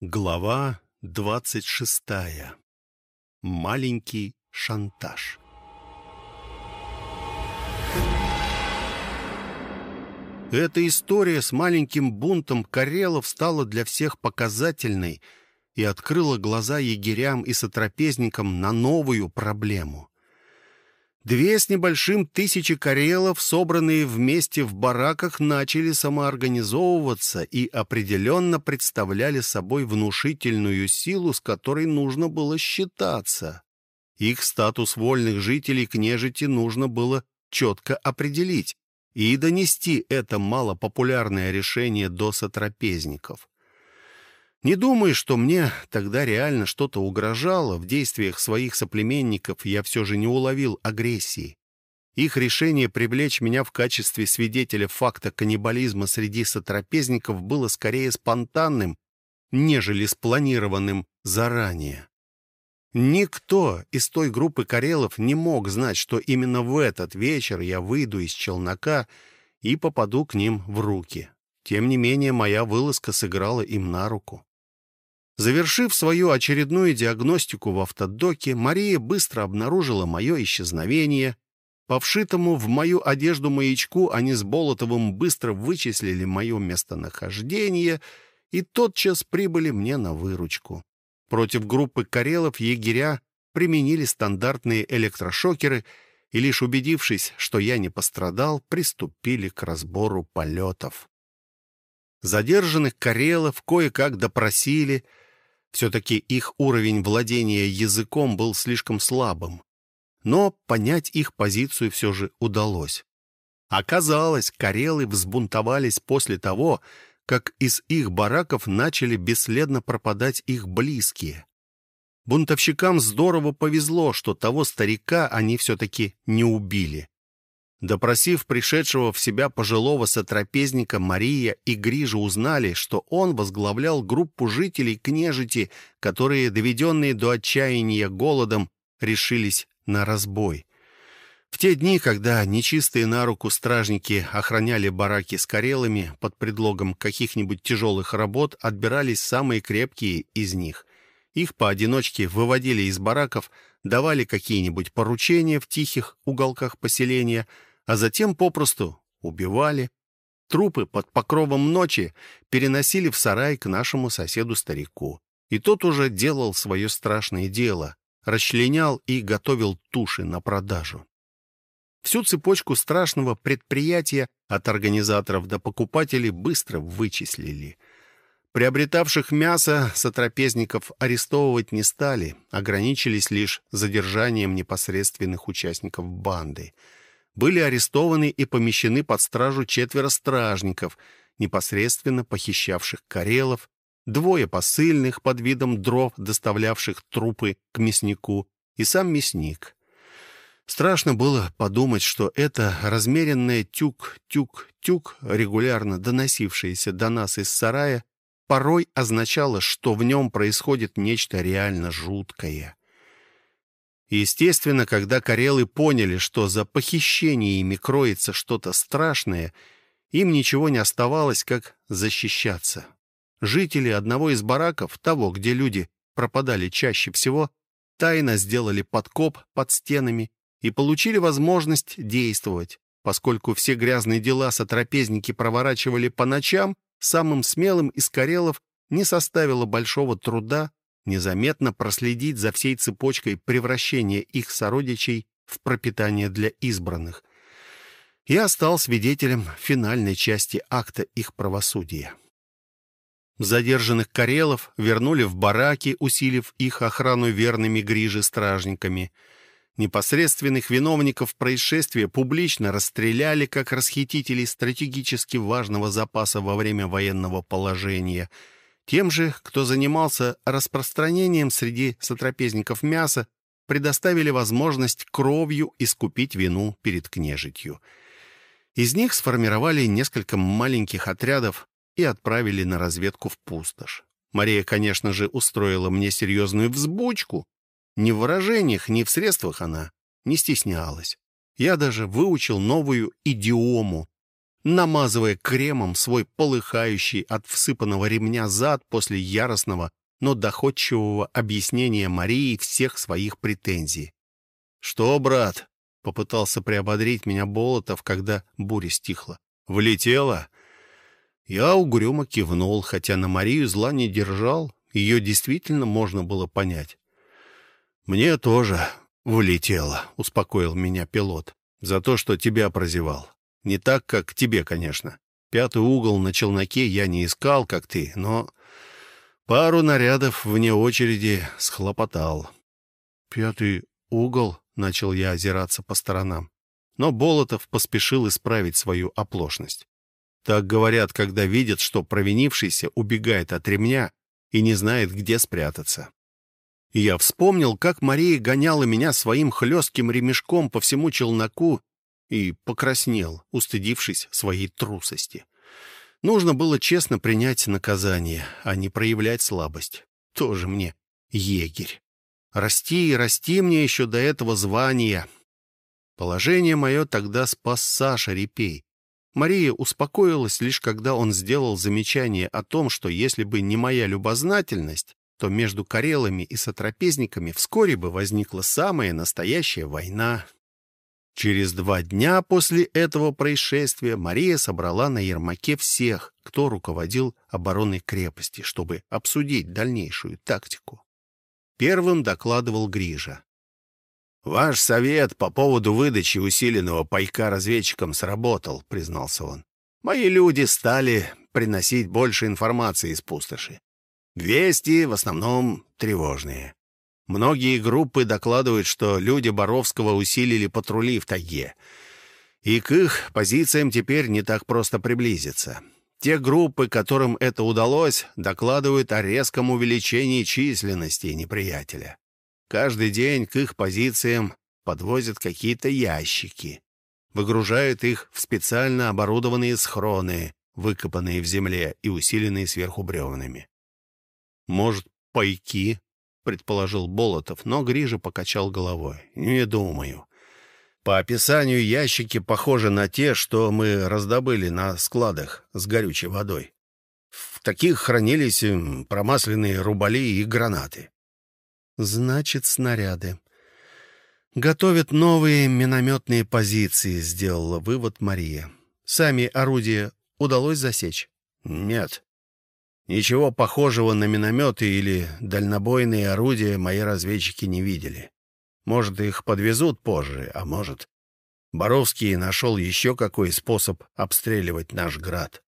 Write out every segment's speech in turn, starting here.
Глава двадцать шестая. Маленький шантаж. Эта история с маленьким бунтом Карелов стала для всех показательной и открыла глаза егерям и сотрапезникам на новую проблему. Две с небольшим тысячи карелов, собранные вместе в бараках, начали самоорганизовываться и определенно представляли собой внушительную силу, с которой нужно было считаться. Их статус вольных жителей княжити нужно было четко определить и донести это малопопулярное решение до сотрапезников. Не думаю, что мне тогда реально что-то угрожало. В действиях своих соплеменников я все же не уловил агрессии. Их решение привлечь меня в качестве свидетеля факта каннибализма среди сотрапезников было скорее спонтанным, нежели спланированным заранее. Никто из той группы карелов не мог знать, что именно в этот вечер я выйду из челнока и попаду к ним в руки. Тем не менее, моя вылазка сыграла им на руку. Завершив свою очередную диагностику в автодоке, Мария быстро обнаружила мое исчезновение. По вшитому в мою одежду маячку они с Болотовым быстро вычислили мое местонахождение и тотчас прибыли мне на выручку. Против группы карелов егеря применили стандартные электрошокеры и, лишь убедившись, что я не пострадал, приступили к разбору полетов. Задержанных карелов кое-как допросили — все-таки их уровень владения языком был слишком слабым. Но понять их позицию все же удалось. Оказалось, карелы взбунтовались после того, как из их бараков начали бесследно пропадать их близкие. Бунтовщикам здорово повезло, что того старика они все-таки не убили. Допросив пришедшего в себя пожилого сотрапезника, Мария и Грижа узнали, что он возглавлял группу жителей княжити, которые, доведенные до отчаяния голодом, решились на разбой. В те дни, когда нечистые на руку стражники охраняли бараки с карелами, под предлогом каких-нибудь тяжелых работ отбирались самые крепкие из них. Их поодиночке выводили из бараков, давали какие-нибудь поручения в тихих уголках поселения — а затем попросту убивали. Трупы под покровом ночи переносили в сарай к нашему соседу-старику. И тот уже делал свое страшное дело, расчленял и готовил туши на продажу. Всю цепочку страшного предприятия от организаторов до покупателей быстро вычислили. Приобретавших мясо сотрапезников арестовывать не стали, ограничились лишь задержанием непосредственных участников банды — были арестованы и помещены под стражу четверо стражников, непосредственно похищавших карелов, двое посыльных под видом дров, доставлявших трупы к мяснику, и сам мясник. Страшно было подумать, что это размеренное тюк-тюк-тюк, регулярно доносившееся до нас из сарая, порой означало, что в нем происходит нечто реально жуткое. Естественно, когда карелы поняли, что за похищениями кроется что-то страшное, им ничего не оставалось, как защищаться. Жители одного из бараков, того, где люди пропадали чаще всего, тайно сделали подкоп под стенами и получили возможность действовать. Поскольку все грязные дела сотрапезники проворачивали по ночам, самым смелым из карелов не составило большого труда незаметно проследить за всей цепочкой превращения их сородичей в пропитание для избранных. Я стал свидетелем финальной части акта их правосудия. Задержанных карелов вернули в бараки, усилив их охрану верными грижи-стражниками. Непосредственных виновников происшествия публично расстреляли как расхитителей стратегически важного запаса во время военного положения – тем же, кто занимался распространением среди сотрапезников мяса, предоставили возможность кровью искупить вину перед княжитью. Из них сформировали несколько маленьких отрядов и отправили на разведку в пустошь. Мария, конечно же, устроила мне серьезную взбучку. Ни в выражениях, ни в средствах она не стеснялась. Я даже выучил новую идиому, намазывая кремом свой полыхающий от всыпанного ремня зад после яростного, но доходчивого объяснения Марии всех своих претензий. «Что, брат?» — попытался приободрить меня Болотов, когда буря стихла. «Влетела?» Я угрюмо кивнул, хотя на Марию зла не держал, ее действительно можно было понять. «Мне тоже влетело», — успокоил меня пилот, «за то, что тебя прозевал. Не так, как тебе, конечно. Пятый угол на челноке я не искал, как ты, но пару нарядов вне очереди схлопотал». «Пятый угол?» — начал я озираться по сторонам. Но Болотов поспешил исправить свою оплошность. Так говорят, когда видят, что провинившийся убегает от ремня и не знает, где спрятаться. И я вспомнил, как Мария гоняла меня своим хлестким ремешком по всему челноку и покраснел, устыдившись своей трусости. Нужно было честно принять наказание, а не проявлять слабость. Тоже мне егерь. Расти и расти мне еще до этого звания. Положение мое тогда спас Саша Репей. Мария успокоилась лишь когда он сделал замечание о том, что если бы не моя любознательность, то между карелами и сотрапезниками вскоре бы возникла самая настоящая война. Через два дня после этого происшествия Мария собрала на Ермаке всех, кто руководил обороной крепости, чтобы обсудить дальнейшую тактику. Первым докладывал Грижа. «Ваш совет по поводу выдачи усиленного пайка разведчикам сработал», — признался он. «Мои люди стали приносить больше информации из пустоши. Вести в основном тревожные. Многие группы докладывают, что люди Боровского усилили патрули в тайге. И к их позициям теперь не так просто приблизиться. Те группы, которым это удалось, докладывают о резком увеличении численности неприятеля. Каждый день к их позициям подвозят какие-то ящики. Выгружают их в специально оборудованные схроны, выкопанные в земле и усиленные сверху бревнами. «Может, пайки?» — предположил Болотов, но Грижа покачал головой. «Не думаю. По описанию ящики похожи на те, что мы раздобыли на складах с горючей водой. В таких хранились промасленные рубали и гранаты. Значит, снаряды. Готовят новые минометные позиции, сделала вывод Мария. Сами орудия удалось засечь? Нет. Ничего похожего на минометы или дальнобойные орудия мои разведчики не видели. Может, их подвезут позже, а может... Боровский нашел еще какой способ обстреливать наш град.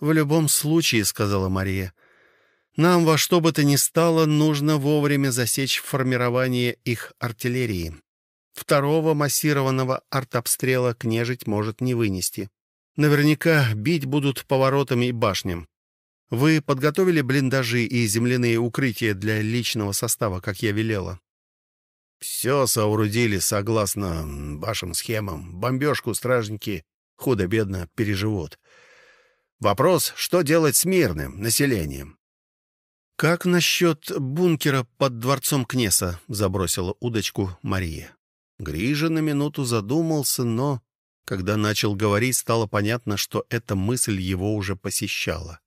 «В любом случае, — сказала Мария, — нам во что бы то ни стало нужно вовремя засечь формирование их артиллерии. Второго массированного артобстрела княжить может не вынести. Наверняка бить будут поворотами и башням. Вы подготовили блиндажи и земляные укрытия для личного состава, как я велела? Все соорудили согласно вашим схемам. Бомбежку стражники худо-бедно переживут. Вопрос, что делать с мирным населением? «Как насчет бункера под дворцом Кнеса?» — забросила удочку Мария. Грижа на минуту задумался, но, когда начал говорить, стало понятно, что эта мысль его уже посещала.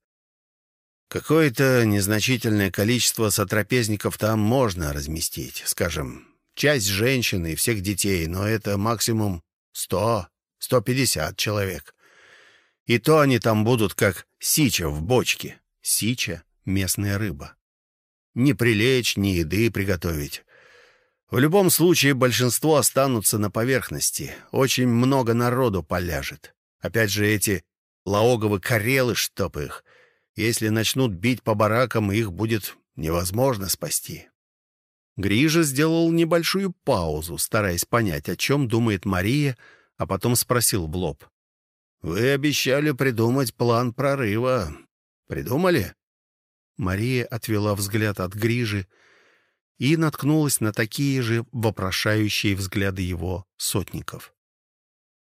Какое-то незначительное количество сотрапезников там можно разместить, скажем, часть женщин и всех детей, но это максимум сто, сто пятьдесят человек. И то они там будут как сича в бочке. Сича местная рыба. Не прилечь, ни еды приготовить. В любом случае большинство останутся на поверхности. Очень много народу поляжет. Опять же эти лаоговы карелы, чтоб их. Если начнут бить по баракам, их будет невозможно спасти. Грижа сделал небольшую паузу, стараясь понять, о чем думает Мария, а потом спросил в лоб. «Вы обещали придумать план прорыва. Придумали?» Мария отвела взгляд от Грижи и наткнулась на такие же вопрошающие взгляды его сотников.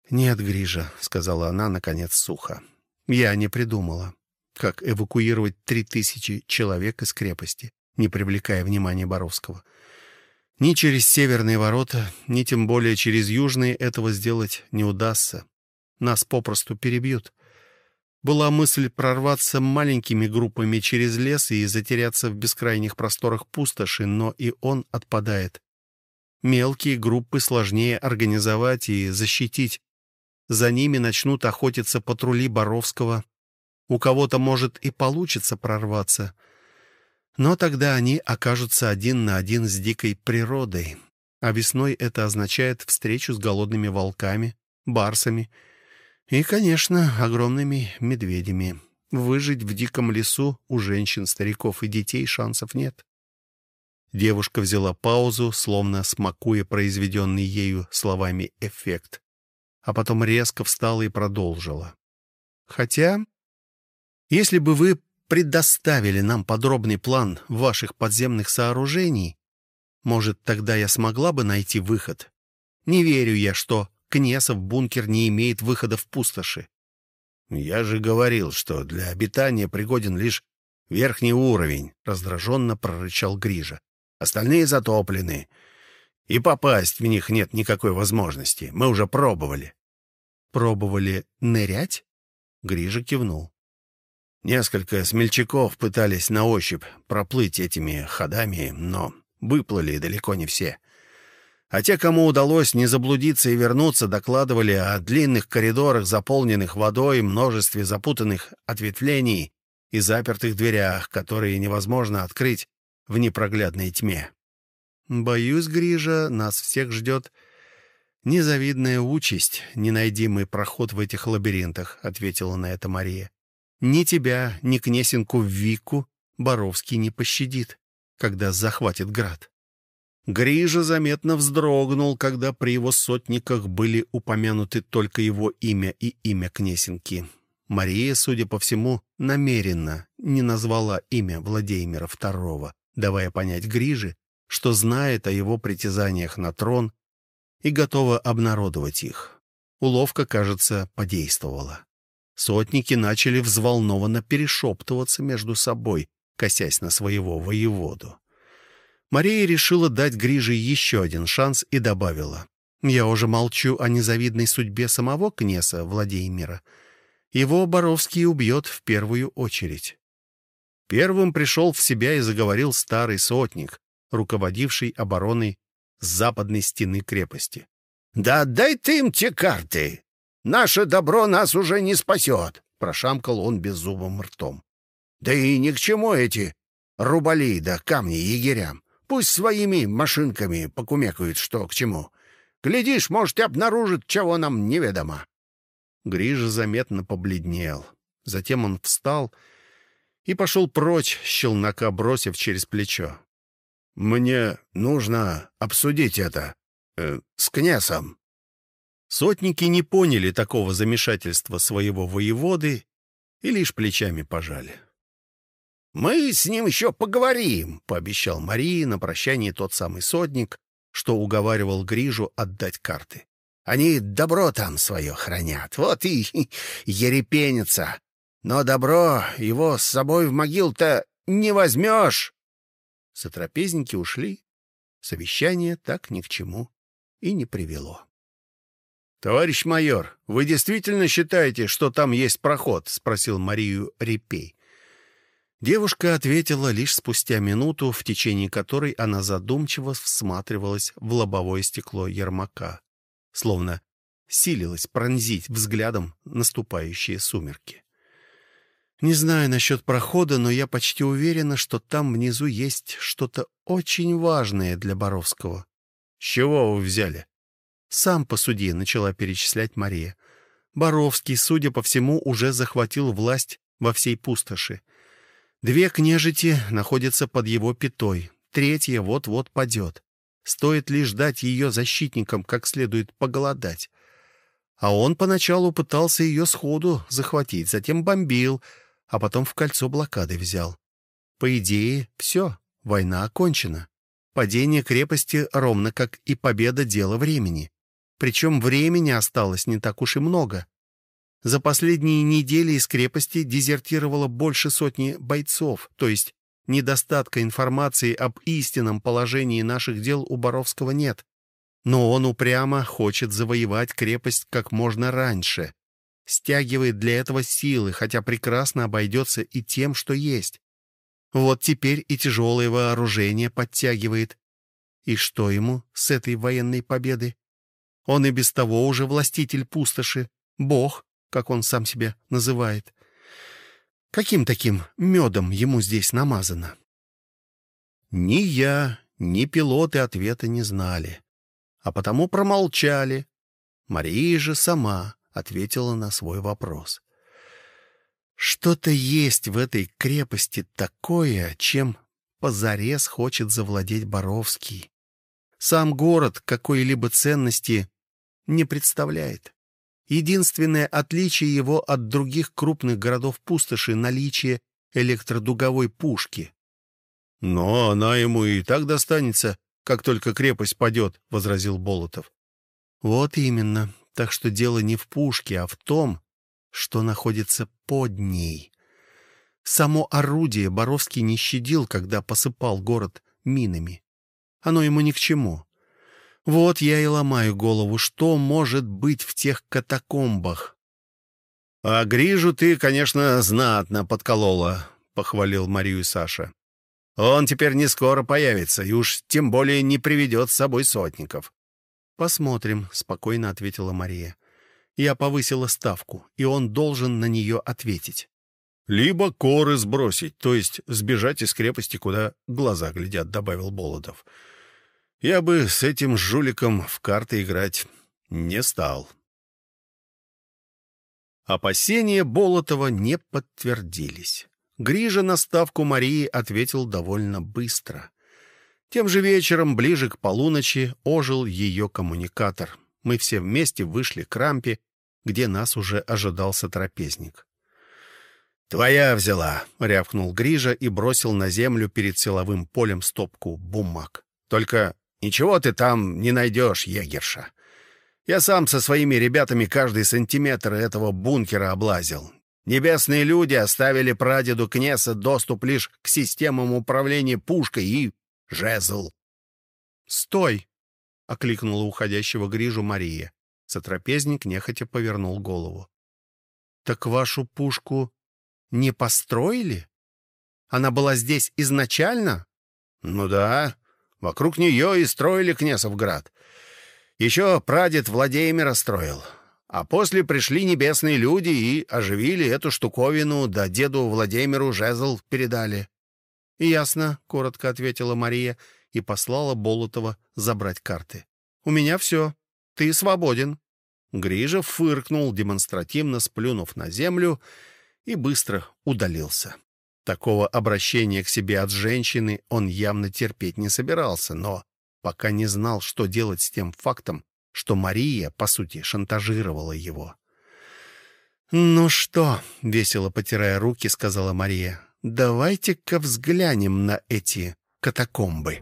«Нет, Грижа», — сказала она, наконец, сухо, — «я не придумала, как эвакуировать три тысячи человек из крепости, не привлекая внимания Боровского. Ни через северные ворота, ни тем более через южные этого сделать не удастся. Нас попросту перебьют. Была мысль прорваться маленькими группами через лес и затеряться в бескрайних просторах пустоши, но и он отпадает. Мелкие группы сложнее организовать и защитить. За ними начнут охотиться патрули Боровского. У кого-то, может, и получится прорваться. Но тогда они окажутся один на один с дикой природой. А весной это означает встречу с голодными волками, барсами и, конечно, огромными медведями. Выжить в диком лесу у женщин, стариков и детей шансов нет. Девушка взяла паузу, словно смакуя произведенный ею словами эффект, а потом резко встала и продолжила. «Хотя, если бы вы предоставили нам подробный план ваших подземных сооружений, может, тогда я смогла бы найти выход. Не верю я, что Кнесов бункер не имеет выхода в пустоши. «Я же говорил, что для обитания пригоден лишь верхний уровень», — раздраженно прорычал Грижа. «Остальные затоплены, и попасть в них нет никакой возможности. Мы уже пробовали». «Пробовали нырять?» — Грижа кивнул. Несколько смельчаков пытались на ощупь проплыть этими ходами, но выплыли далеко не все. А те, кому удалось не заблудиться и вернуться, докладывали о длинных коридорах, заполненных водой, множестве запутанных ответвлений и запертых дверях, которые невозможно открыть в непроглядной тьме. «Боюсь, Грижа, нас всех ждет незавидная участь, не найди мы проход в этих лабиринтах», — ответила на это Мария. «Ни тебя, ни кнесинку Вику Боровский не пощадит, когда захватит град». Грижа заметно вздрогнул, когда при его сотниках были упомянуты только его имя и имя Кнесинки. Мария, судя по всему, намеренно не назвала имя Владимира II, давая понять Гриже, что знает о его притязаниях на трон и готова обнародовать их. Уловка, кажется, подействовала. Сотники начали взволнованно перешептываться между собой, косясь на своего воеводу. Мария решила дать Гриже еще один шанс и добавила. «Я уже молчу о незавидной судьбе самого князя Владимира. Его Боровский убьет в первую очередь». Первым пришел в себя и заговорил старый сотник, руководивший обороной западной стены крепости. «Да отдай ты им те карты! Наше добро нас уже не спасет!» — прошамкал он беззубым ртом. «Да и ни к чему эти рубали да камни егерям. Пусть своими машинками покумекают, что к чему. Глядишь, может, и обнаружит, чего нам неведомо. Грижа заметно побледнел. Затем он встал и пошел прочь, щелнока бросив через плечо. «Мне нужно обсудить это э, с князем». Сотники не поняли такого замешательства своего воеводы и лишь плечами пожали. «Мы с ним еще поговорим», — пообещал Марии на прощание тот самый сотник, что уговаривал Грижу отдать карты. «Они добро там свое хранят, вот и ерепенятся. Но добро его с собой в могил-то не возьмешь». Сотрапезники ушли. Совещание так ни к чему и не привело. «Товарищ майор, вы действительно считаете, что там есть проход?» — спросил Марию Репей. Девушка ответила лишь спустя минуту, в течение которой она задумчиво всматривалась в лобовое стекло Ермака, словно силилась пронзить взглядом наступающие сумерки. «Не знаю насчет прохода, но я почти уверена, что там внизу есть что-то очень важное для Боровского». «С чего вы взяли?» «Сам посуди», — начала перечислять Мария. «Боровский, судя по всему, уже захватил власть во всей пустоши. Две княжити находятся под его пятой, третья вот-вот падет. Стоит лишь дать ее защитникам как следует поголодать. А он поначалу пытался ее сходу захватить, затем бомбил, а потом в кольцо блокады взял. По идее, все, война окончена. Падение крепости ровно как и победа дело времени. Причем времени осталось не так уж и много. За последние недели из крепости дезертировало больше сотни бойцов, то есть недостатка информации об истинном положении наших дел у Боровского нет. Но он упрямо хочет завоевать крепость как можно раньше, стягивает для этого силы, хотя прекрасно обойдется и тем, что есть. Вот теперь и тяжелое вооружение подтягивает. И что ему с этой военной победы? Он и без того уже властитель пустоши, бог, как он сам себя называет. Каким таким медом ему здесь намазано? Ни я, ни пилоты ответа не знали, а потому промолчали. Мария же сама ответила на свой вопрос. Что-то есть в этой крепости такое, чем позарез хочет завладеть Боровский. Сам город какой-либо ценности не представляет. Единственное отличие его от других крупных городов пустоши — наличие электродуговой пушки. «Но она ему и так достанется, как только крепость падет», — возразил Болотов. «Вот именно. Так что дело не в пушке, а в том, что находится под ней. Само орудие Боровский не щадил, когда посыпал город минами. Оно ему ни к чему. Вот я и ломаю голову, что может быть в тех катакомбах. — А Грижу ты, конечно, знатно подколола, — похвалил Марию Саша. — Он теперь не скоро появится, и уж тем более не приведет с собой сотников. — Посмотрим, — спокойно ответила Мария. Я повысила ставку, и он должен на нее ответить. «Либо коры сбросить, то есть сбежать из крепости, куда глаза глядят», — добавил Болотов. Я бы с этим жуликом в карты играть не стал. Опасения Болотова не подтвердились. Грижа на ставку Марии ответил довольно быстро. Тем же вечером, ближе к полуночи, ожил ее коммуникатор. Мы все вместе вышли к рампе, где нас уже ожидался трапезник. «Твоя взяла!» — рявкнул Грижа и бросил на землю перед силовым полем стопку бумаг. «Только Ничего ты там не найдешь, егерша. Я сам со своими ребятами каждый сантиметр этого бункера облазил. Небесные люди оставили прадеду Кнеса доступ лишь к системам управления пушкой и жезл. «Стой!» — окликнула уходящего Грижу Мария. Сотрапезник нехотя повернул голову. «Так вашу пушку не построили? Она была здесь изначально?» «Ну да. Вокруг нее и строили Кнесовград. Еще прадед Владимира строил. А после пришли небесные люди и оживили эту штуковину, да деду Владимиру жезл передали. — Ясно, — коротко ответила Мария и послала Болотова забрать карты. — У меня все. Ты свободен. Грижа фыркнул, демонстративно сплюнув на землю, и быстро удалился. Такого обращения к себе от женщины он явно терпеть не собирался, но пока не знал, что делать с тем фактом, что Мария, по сути, шантажировала его. «Ну что?» — весело потирая руки, сказала Мария. «Давайте-ка взглянем на эти катакомбы».